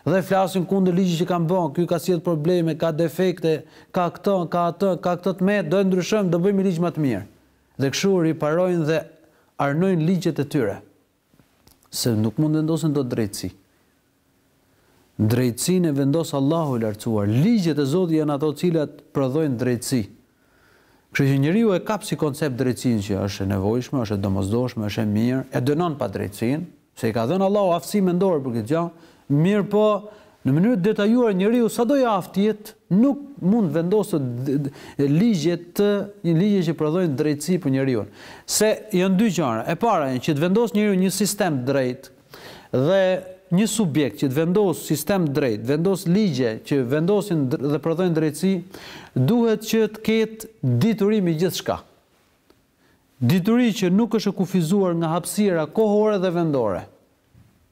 Dhe flasin kundër ligjit që kanë bërë, ky ka sjellë probleme, ka defekte, ka këtë, ka atë, ka këtë të metë, do e ndryshojmë, do bëjmë një ligj më të mirë. Dhe kështu riparojnë dhe arnojnë ligjet e tyre. se nuk mund vendosin dot drejtësi. Drejtësinë e vendos Allahu i Lartësuar. Ligjet e Zotit janë ato të cilat prodhojnë drejtësi. Kështu që njeriu e kap si koncept drejtësinë që është e nevojshme, është e domosdoshme, është e mirë, e dënon padrejtësinë, se i ka dhënë Allahu aftësi mendore për këtë gjë, mirëpo Në mënyrë të detajuar njeriu sado i aftë të jetë nuk mund të vendosë ligje të ligje që prodhojnë drejtësi për njeriun. Se janë dy gjëra. E para që të vendosë njeriu një sistem të drejtë dhe një subjekt që të vendosë sistem të drejtë, të vendosë ligje që vendosin dhe prodhojnë drejtësi, duhet që të ketë dituri mbi gjithçka. Dituri që nuk është e kufizuar nga hapësira kohore dhe vendore.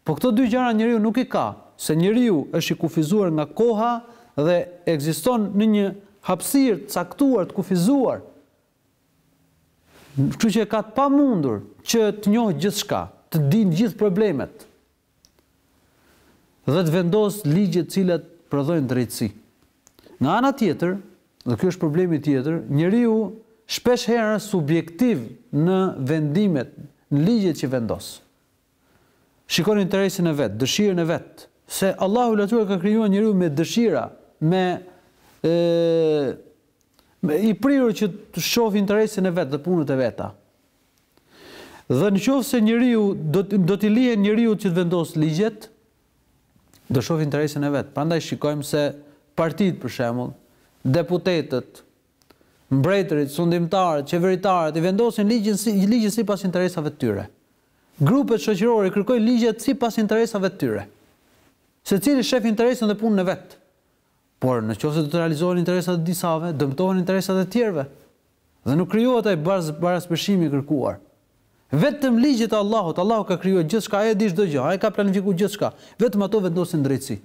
Po këto dy gjëra njeriu nuk i ka, se njeriu është i kufizuar nga koha dhe ekziston në një hapësirë të caktuar, të kufizuar. Kështu që e ka të pamundur që të njohë gjithçka, të dinë gjithë problemet. dhe të vendosë ligje të cilat prodhojnë drejtësi. Nga ana tjetër, dhe ky është problemi tjetër, njeriu shpesh herë subjektiv në vendimet, në ligjet që vendos. Shikon interesin e vet, dëshirën e vet, se Allahu e ka krijuar njeriun me dëshira, me ë me i prirur që të shohë interesin e vet dhe punët e veta. Dhe në qoftë se njeriu do do t'i lihen njeriut që të vendosë ligjet, do shohë interesin e vet. Prandaj shikojmë se partitë për shembull, deputetët, mbretërit, sundimtarët, qeveritarët i vendosin ligjin ligjet sipas interesave të tyre. Grupet shoqërore i kërkojnë ligjet sipas interesave të tyre. Secili shef interesin dhe punën e vet. Por, në qoftë se do të realizohen interesat e disave, dëmtohen interesat e tjerëve dhe nuk krijohet ai baraspeshimi i kërkuar. Vetëm ligjet e Allahut, Allahu ka krijuar gjithçka, ai e di çdo gjë, ai e ka planifikuar gjithçka, vetëm ato vendosin drejtësi.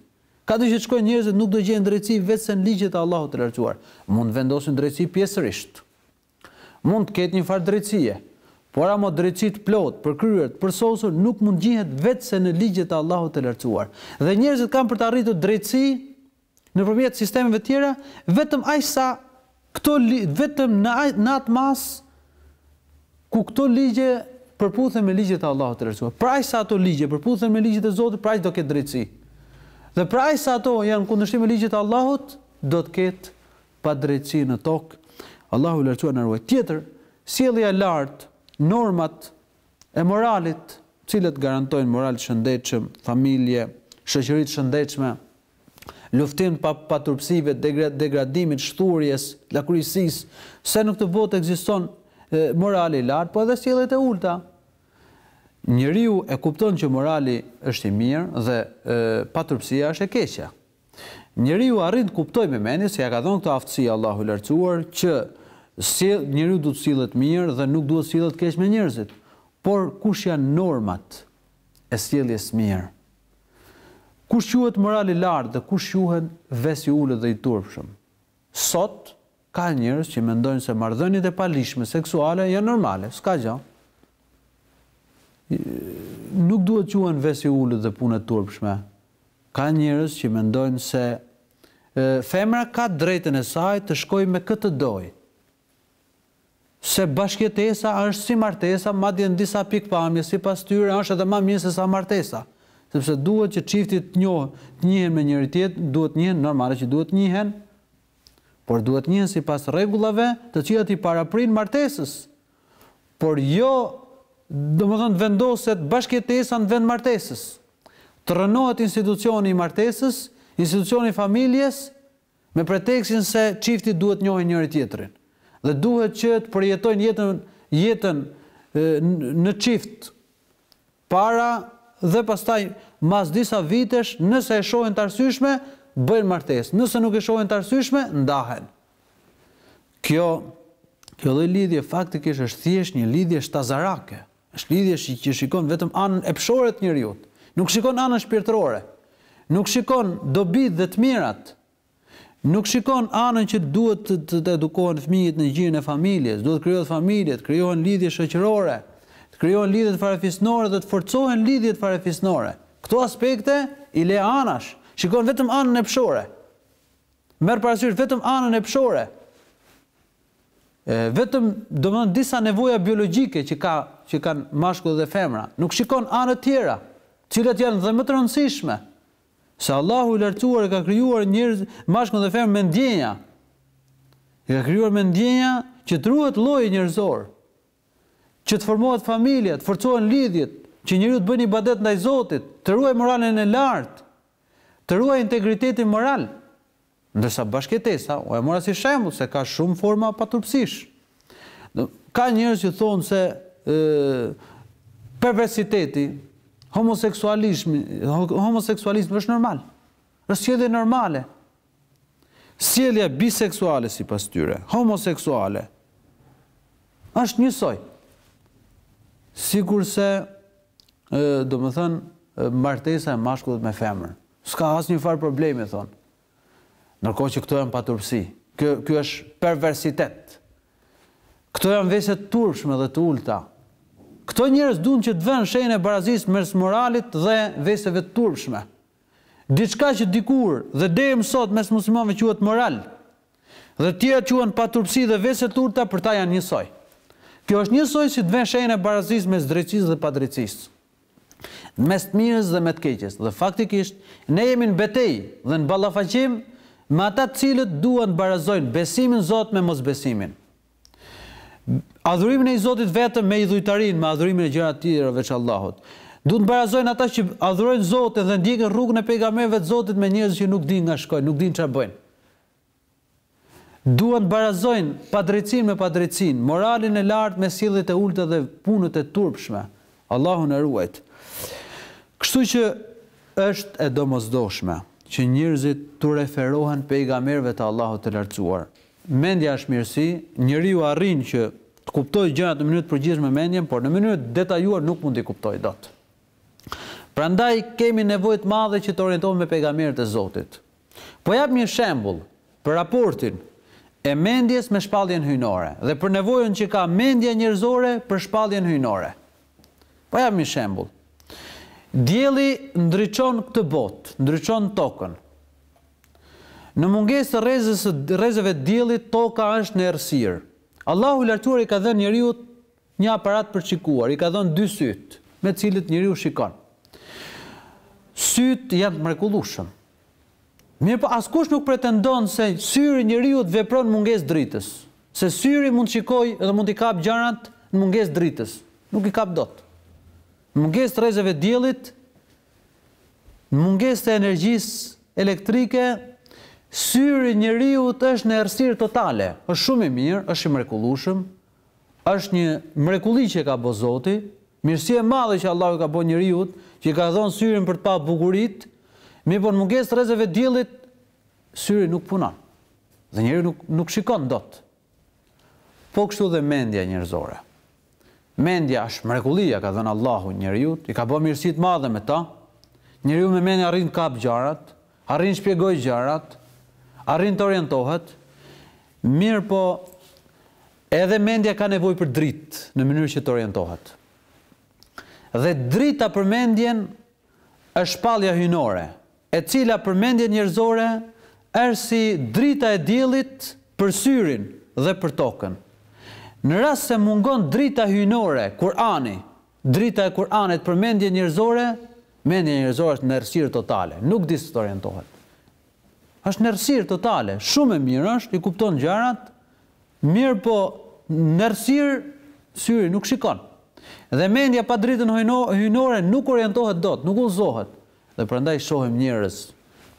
Kado që të shkojnë njerëzit nuk do gjejnë drejtësi veçse në ligjet e Allahut të Lartësuar. Mund të vendosin drejtësi pjesërisht. Mund të ketë një farë drejtësie, por amo drejtësi të plotë, të përkryer, të përsosur nuk mund të gjihet veçse në ligjet e Allahut të Lartësuar. Dhe njerëzit kanë për të arritur drejtësi nëpërmjet sistemeve të tjera vetëm aq sa këto vetëm në në atë masë ku këto ligje përputhen me ligjet e Allahut të Lartësuar. Për aq sa ato ligje përputhen me ligjet e Zotit, për aq do ketë drejtësi. Dhe për aq sa ato janë kundërshtim me ligjet e Allahut, do të ketë padrejtësi në tokë, Allahu i Lartësuar na ruajtë. Tjetër, sjellja e lartë, normat e moralit, të cilat garantojnë moral të shëndetshëm, familje, shoqëri të shëndetshme, luftim pa paturpësive, degradimit, shthurjes, lakuriqësisë, se në këtë botë ekziston morali i lartë, po edhe sjelljet e ulëta. Njeriu e kupton që morali është i mirë dhe paturpësia është e keqe. Njeriu arrin të kuptojë me mendje se ia ka dhënë këtë aftësi Allahu i Lartësuar që njeri, njeriu duhet të sillet mirë dhe nuk duhet të sillet keq me njerëzit. Por kush janë normat e sjelljes së mirë? Kush quhet moral i lartë dhe kush quhen ves i ulët dhe i turpshëm? Sot ka njerëz që mendojnë se marrëdhëniet e paligjshme seksuale janë normale, s'ka gjë. Nuk duhet të quhen ves i ulët dhe punë të turpshme. Ka njerëz që mendojnë se femra ka të drejtën e saj të shkojë me kë të dojë. Se bashkëjetesa është si martesa, madje në disa pikëpamje sipas tyre është edhe më mirë sesa martesa, sepse duhet që çifti të të të njihen me njëri-tjetrin, duhet të njihen, normale që duhet të njihen, por duhet të njihen sipas rregullave, të cilat i paraprinë martesës. Por jo, domethënë të vendoset bashkëjetesa në vend martesës. Të rrënohet institucioni i martesës, institucioni i familjes, me pretekstin se çifti duhet të njohin njëri tjetrin dhe duhet që të përjetojnë jetën jetën në çift para dhe pastaj mas disa vitesh nëse e shohin të arsyeshme bëjnë martesë nëse nuk e shohin të arsyeshme ndahen kjo kjo lloj lidhje faktikisht është thjesht një lidhje shtazarake është lidhje që shikon vetëm anën epshore të njeriut nuk shikon anën shpirtërore nuk shikon dobitë dhe të mirat Nuk shikon anën që duhet të edukohen fëmijët në gjirin e familjes, duhet të krijohet familje, të krijohen lidhje shoqërore, të krijohen lidhjet farefisnore dhe të forcohen lidhjet farefisnore. Këto aspekte i le anash, shikon vetëm anën epshore. Merr parasysh vetëm anën epshore. E, vetëm, domethënë disa nevoja biologjike që, ka, që kanë mashkulli dhe femra. Nuk shikon anët e tjera, të cilat janë dhe më të rëndësishme. Se Allahu i Lartësuar e ka krijuar njerëz, mashkull dhe femër me ndjenja. E ka krijuar me ndjenja që të ruhet lloji njerëzor, që të formohet familja, të forcohen lidhjet, që njeriu të bëjë ibadet ndaj Zotit, të ruajë moralin e lartë, të ruajë integritetin moral. Ndërsa bashkëjetesa, unë e mora si shembull se ka shumë forma paturpësish. Ka njerëz që thonë se perversiteti, homoseksualizmi është normal. Është sjellje normale. Sjellja biseksuale sipas tyre, homoseksuale, është njësoj. Sikurse, domethënë, martesa e mashkullit me femër. S'ka asnjë farë problemi, thonë. Ndërkohë që këto janë paturpësi. Ky, ky është perversitet. Këto janë vese të turpshme dhe të ulëta. Këto njerëz duan që të vënë shenjën e barazisë mes moralit dhe veseve të turpshme. Diçka që dikur dhe deri më sot mes muslimanëve quhet moral dhe të tjerat quhen paturpësi dhe vese të ulëta për ta janë njësoj. Kjo është njësoj si të vënë shenjën e barazisë mes drejtësisë dhe padrejtësisë. mes të mirës dhe me të keqes, dhe faktikisht, ne jemi në betejë dhe në ballafaqim me ata të cilët duan të barazojnë besimin në Zot me mosbesimin, adhurimin e një Zoti të vetëm me idhujtarinë, me adhurimin e gjërave të tjera veç Allahut. Duan të barazojnë ata që adhurojnë Zotin dhe ndjekin rrugën e pejgamberëve të Zotit me njerëz që nuk dinë nga shkojnë, nuk dinë çfarë bëjnë. Duan të barazojnë padrejtësinë me padrejtësinë, moralin e lartë me sjelljet e ulëta dhe punët e turpshme. Allahu na ruajtë. Kështu që është e domosdoshme që njerëzit t'u referohen pejgamberëve të Allahut të Lartësuar. Mendja është mirësi, njeriu arrin që të kuptojë gjërat në mënyrë të përgjithshme me mendjen, por në mënyrë të detajuar nuk mund t'i kuptojë dot. Prandaj kemi nevojë të madhe që të orientohemi me pejgamberët e Zotit. Po jap një shembull për raportin e mendjes me shpalljen hyjnore dhe për nevojën që ka mendja njerëzore për shpalljen hyjnore. Po jap një shembull. Dielli ndriçon këtë botë, ndriçon tokën. Në mungesë të rrezës, rrezeve të diellit, toka është në errësirë. Allahu i Lartësuar i ka dhënë njeriut Një aparat për të shikuar, i ka dhënë dy sytë, me të cilët njeriu shikon. Sytë janë të mrekullueshëm. Mirëpo askush nuk pretendon se syri i njeriut vepron në mungesë të dritës, se syri mund të shikojë dhe mund t'i kapë gjërat në mungesë të dritës. Nuk i kap dot. Në mungesë të rrezeve të diellit, në mungesë të energjisë elektrike, syri i njeriut është në errësirë totale. Është shumë i mirë, është i mrekullueshëm, Është një mrekulli që e ka bo Zoti, mirësi e madhe që Allahu i ka bo njeriut, që i ka dhënë syrin për të pa bukuritë, mirëpo në mungesë të rrezeve të diellit, syri nuk punon. Dhe njeriu nuk nuk shikon dot. Po kështu dhe mendja njerëzore. Mendja është mrekulli, ia ka dhënë Allahu njeriut, i ka bo mirësi të madhe me ta. Njeriu me mendje arrin të kapë gjërat, Arrin të shpjegojë gjanat, arrin të orientohet, mirëpo edhe mendja ka nevojë për dritë në mënyrë që të orientohet. Dhe drita për mendjen është shpallja hyjnore, e cila për mendjen njerëzore është si drita e diellit për syrin dhe për tokën. Në rast se mungon drita hyjnore, Kur'ani, Drita e Kur'anit për mendjen njerëzore, mendja njerëzore është në errësirë totale, nuk di si të orientohet. Është në errësirë totale, shumë e mirë është, i kupton gjërat, mirëpo në errësirë syri nuk shikon. Dhe mendja pa dritën hyjnore nuk orientohet dot, nuk udhëzohet. Dhe prandaj shohim njerëz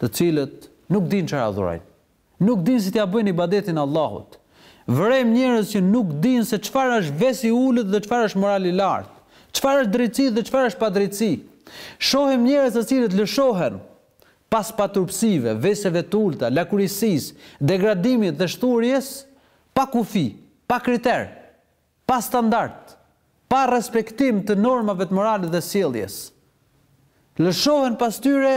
të cilët nuk dinë çfarë adhurojnë. Nuk dinë si t'ia bëjnë ibadetin Allahut. Vërejmë njerëz që nuk dinë se çfarë është ves i ulët dhe çfarë është moral i lartë, çfarë është drejtësi dhe çfarë është padrejtësi. Shohim njerëz të cilët lëshohen pas paturpësive, veseve të ulëta, lakuriqësisë, degradimit dhe shthurjes pa kufi, pa kriter. pa standard, pa respektim të normave të moralit dhe sjelljes. Lëshohen pas tyre,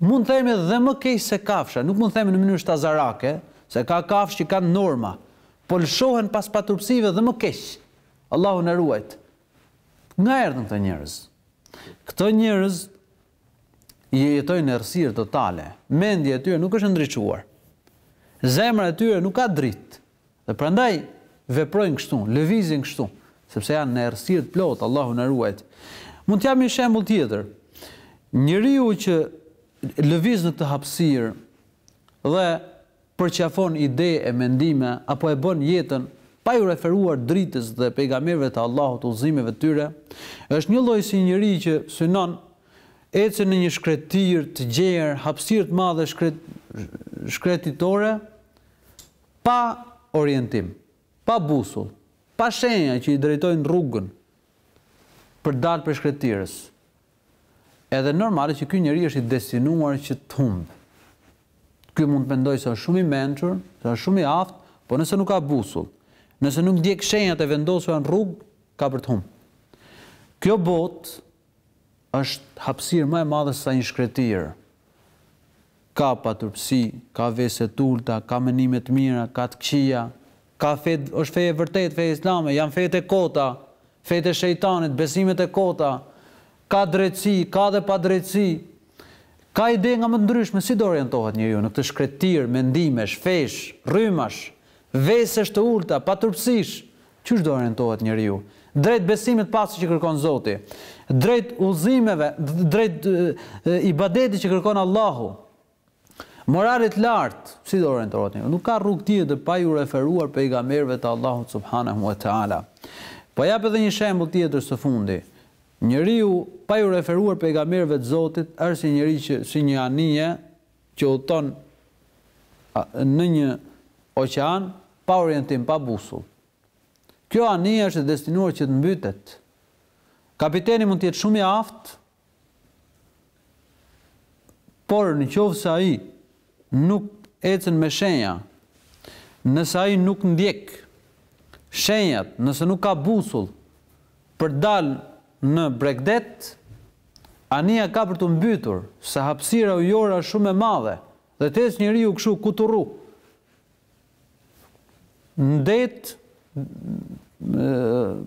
mund të themi dhe më keq se kafsha, nuk mund të themi në mënyrë shtazarake, se ka kafshë që kanë norma, po lëshohen pas paturpësive dhe më keq. Allahu na ruajt. Nga erdhën këto njerëz? Këto njerëz jetojnë në errësirë totale. Mendja e tyre nuk është ndriçuar. Zemra e tyre nuk ka dritë. Dhe prandaj veprojnë kështu, lëvizin kështu, sepse janë në errësirë të plotë, Allahu na ruajt. Mund të jap një shembull tjetër. Njeriu që lëviz në këtë hapësirë dhe përqafon ide e mendime apo e bën jetën pa iu referuar dritës dhe pejgamberëve të Allahut udhëzimeve të tyre, është një lloj si njeri që synon ecën në një shkretirë të gjerë, hapësirë të madhe shkretitore, Pa orientim, pa busull, pa shenja që i drejtojnë rrugën për të dalë prej shkretirës, edhe normale që ky njeri është i destinuar që të humbë. Ky mund të mendojë se është shumë i mençur, se është shumë i aftë, po nëse nuk ka busull, nëse nuk ndjek shenjat e vendosura në rrugë, ka për të humbë. Kjo botë Është hapësirë më e madhe se sa një shkretirë. Ka paturpësi, ka vese të ulëta, ka menime të mira, ka të këqija. Ka fe, është fe e vërtetë, feja islame, janë fetë e kota, fetë e shejtanit, besimet e kota. Ka drejtësi, ka dhe padrejtësi. Ka ide nga më të ndryshme, si do orientohet njeriu në këtë shkretirë mendimesh, fesh, rrymash, vesesh të ulëta, paturpësish, Qysh do orientohet njeriu? Drejt besimit të pastër që kërkon Zoti, drejt udhëzimeve, drejt ibadetit që kërkon Allahu, moralit të lartë, si do orientohet? Nuk ka rrugë tjetër pa iu referuar pejgamberëve të Allahut subhanahu wa taala. Po jap edhe një shembull tjetër së fundi. Njeriu pa iu referuar pejgamberëve të Zotit është si njëri që si një anije që udhëton në një oqean pa orientim, pa busull. Kjo anije është e destinuar që të mbytet. Kapiteni mund të jetë shumë i aftë, por në qoftë se ai nuk ecën me shenja, nëse ai nuk ndjek shenjat, nëse nuk ka busull për të dalë në bregdet, anija ka për t'u mbytur, se hapësira ujore është shumë e madhe dhe të ecë njeriu kështu kuturu në det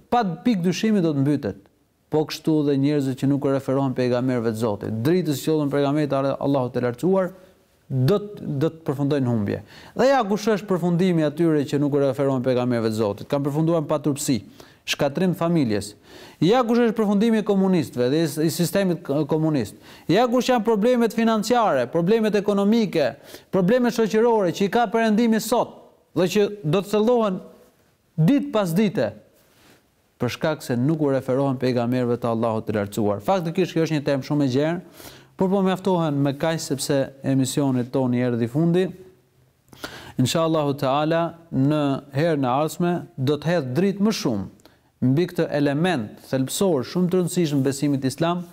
pa pikë dyshimi do të mbytet. Po kështu dhe njerëzit që nuk u referohen pejgamberëve të Zotit, dritës që sollën pejgamberët e Allahut të Lartësuar, do do të përfundojnë në humbje. Dhe ja kush është përfundimi i atyre që nuk u referohen pejgamberëve të Zotit, kanë përfunduar në paturpësi, shkatërrim të familjes. Ja kush është përfundimi i komunistëve dhe i sistemit komunist. Ja kush janë problemet financiare, problemet ekonomike, problemet shoqërore që i ka perëndimi sot dhe që do të thellohen ditë pas dite. për shkak se nuk u referohen pejgamberëve të Allahut të Lartësuar. Faktikisht kjo është një temë shumë e gjerë, por po mjaftohem me kaq sepse emisionit tonë i erdhi fundi. Inshallahu Teala në herën e ardhshme do të hedh dritë më shumë mbi këtë element thelbësor shumë të rëndësishëm të besimit islam,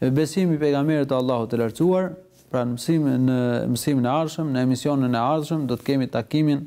besimi te pejgamberët e Allahut të Lartësuar, pra në mësimin në mësimin e ardhshëm, në emisionin e ardhshëm do të kemi takimin